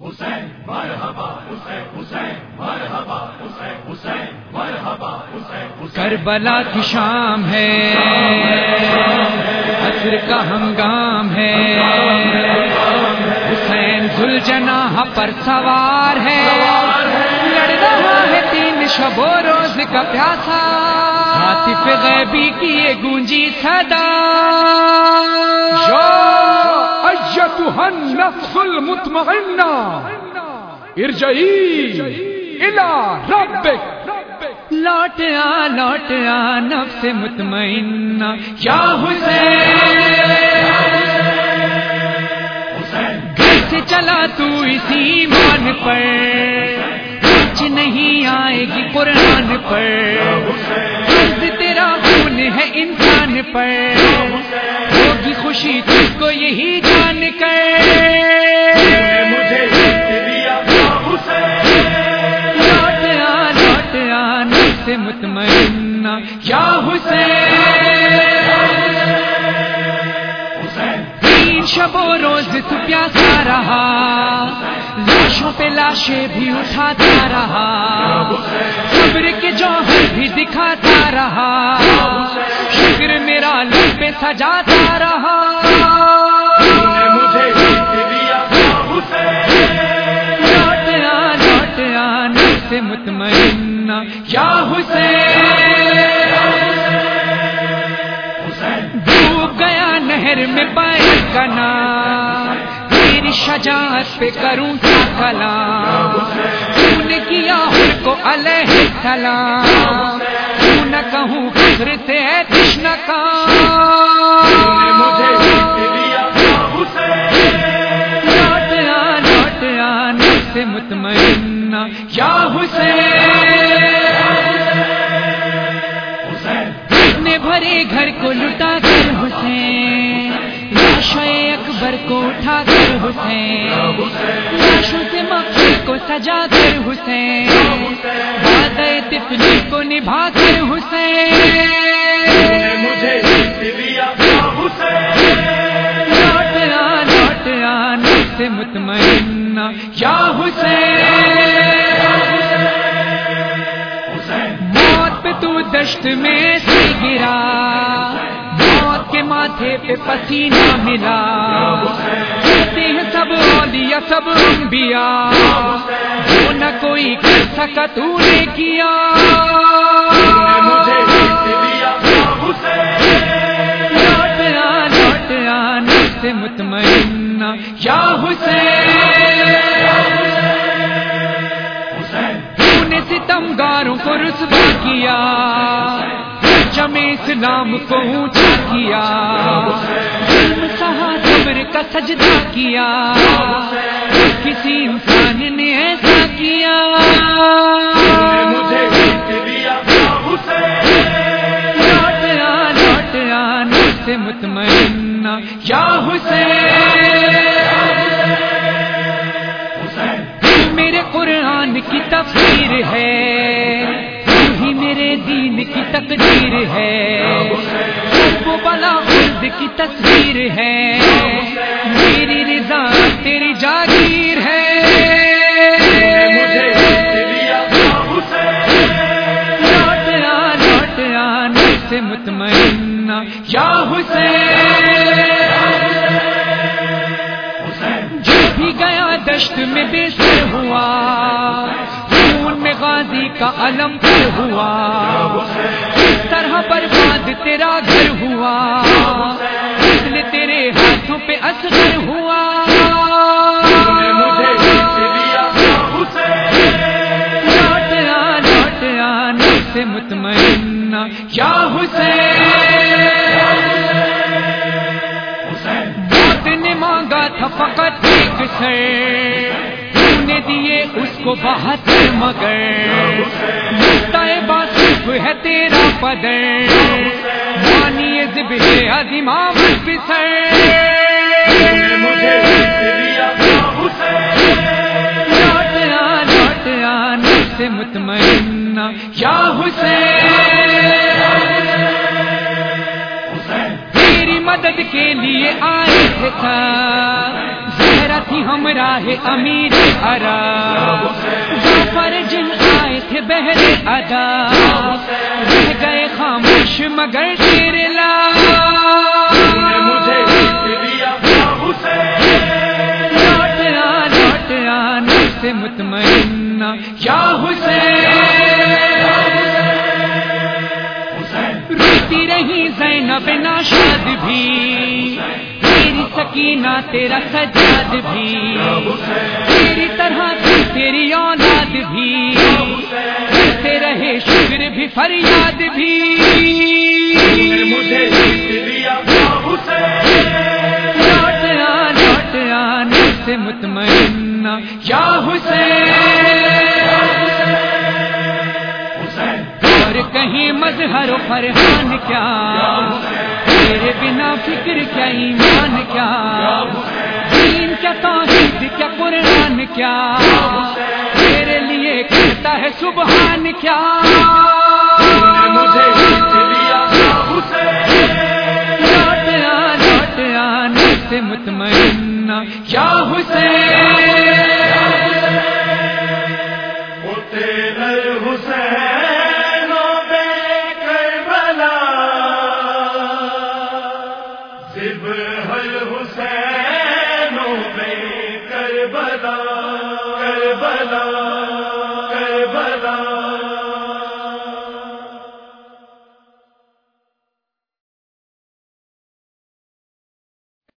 حسین، مرحبا، حسین حسین، مرحبا، حسین حسین، مرحبا، حسین کربلا کی شام ہے، عصر کا ہنگام ہے، حسین زلجنا پر سوار ہے، لڑ رہا ہے تین شب و روز کا پیاسا عاطف غیبی کی یہ گونجی صدا۔ النفس المطمئنة ارجعي إلى ربك لوٹ آ لوٹ آ نفس مطمئنہ۔ یا حسین۔ گھر سے چلا تو اسی مان پر۔ کچھ نہیں آئے گی قرآن پر۔ فرض تیرا خون ہے انسان پر۔ ہوگی خوشی تجھ کو یہی جان مطمئنہ، یا حسین۔ تین شب و روز تو پیاسا رہا۔ لاشوں پہ لاشیں بھی اٹھاتا رہا۔ صبر کے جوہر بھی دکھاتا رہا۔ شکر میرا لب پہ سجاتا رہا۔ نہر میں پائے کنا تیری شجاعت پہ کروں کیا کلام۔ تو نے کیا ہر کو علیہ السلام۔ تو نہ کہوں فخر سے ہے کا لوٹ آ نفس مطمئنہ۔ یا حسین۔ نے بھرے گھر کو لٹا کر حسین۔ حسین کو سجا کر حسین تفلی کو نبھا کر حسین۔ مجھے حسین۔ لوٹ مطمئنہ۔ یا حسین۔ موت پہ تو دشت میں سے گرا۔ موت کے ماتھے پہ پسینہ ملا۔ سب انبیاء۔ جو نہ کوئی کر سکا تو نے کیا۔ مجھے دیا حسین لوٹ آ لوٹ آ نفس مطمئنہ۔ یا حسین۔ ستم گاروں کو رسوا کیا۔ جمع اسلام کو اونچا کیا۔ سہا صبر کا سجدہ کیا۔ کسی انسان نے ایسا کیا۔ مطمئنہ۔ یا حسین۔ میرے قرآن کی تفسیر ہے۔ میرے دین کی تقدیر ہے وہ بلا خود کی تصویر ہے میری رضا تیری جاگیر ہے مجھے لوٹ لوٹ مطمئنہ یا حسین جو بھی گیا دشت میں بے سر ہوا خون میں غازی کا علم پر ہوا۔ اس طرح برباد تیرا گھر ہوا۔ لیے تیرے ہاتھوں پہ اثر ہوا۔ مجھے دیا حسین۔ نے مانگا تھا فقط ایک نے دیے اس کو بہتر مگر۔ مستائے باصف ہے تیرا پدر مانی زب ہے ادیمام پسر حسین لوٹ لوٹ مطمئنہ، یا حسین۔ تیری مدد کے لیے آئے تھے تھا۔ زہرا تھی تھی ہم راہ امیر ارا۔ پر جن آئے تھے بہرے ادا۔ رہ گئے خاموش مگر تیرے لا۔ لوٹ آنے سے مطمئن یا حسین۔ حسین۔ روتی رہی زینب ناشاد بھی۔ تیری سکینہ، تیرا سجاد بھی۔ تیری طرح کی تیری اولاد بھی۔ رہے، شکر بھی، فریاد بھی۔ مجھے کہیں و فرحان کیا؟ تیرے بنا فکر کیا ایمان کیا؟ دین کیا توحید کیا قرآن کیا؟ تیرے لیے کہتا ہے سبحان کیا؟ کربلا کربلا۔